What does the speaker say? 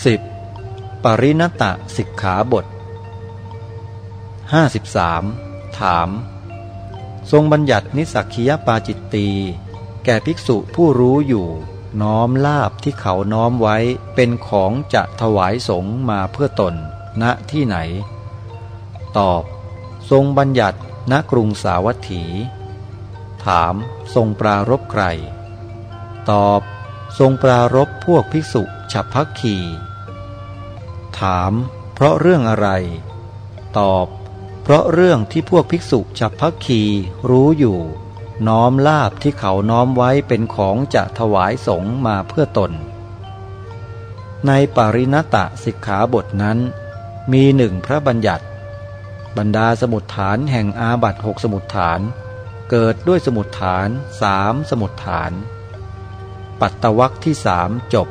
10. ปริณตะสิกขาบท 53. ถาม ทรงบัญญัตินิสักคียปาจิตตีแก่ภิกษุผู้รู้อยู่ น้อมลาบที่เขาน้อมไว้เป็นของจะถวายสงมาเพื่อตน ณที่ไหน ตอบ ทรงบัญญัติณกรุงสาวัตถี ถามทรงปรารบใคร ตอบ ทรงปรารบพวกภิกษุฉับพักขีถาม เพราะเรื่องอะไร ตอบ เพราะเรื่องที่พวกภิกษุฉับพักขีรู้อยู่ น้อมลาบที่เขาน้อมไว้เป็นของจะถวายสงมาเพื่อตน ในปริณตะสิกขาบทนั้น มีหนึ่งพระบัญญัติ บรรดาสมุดฐานแห่งอาบัตหกสมุดฐาน เกิดด้วยสมุดฐานสามสมุดฐาน ปัตตวักที่สามจบ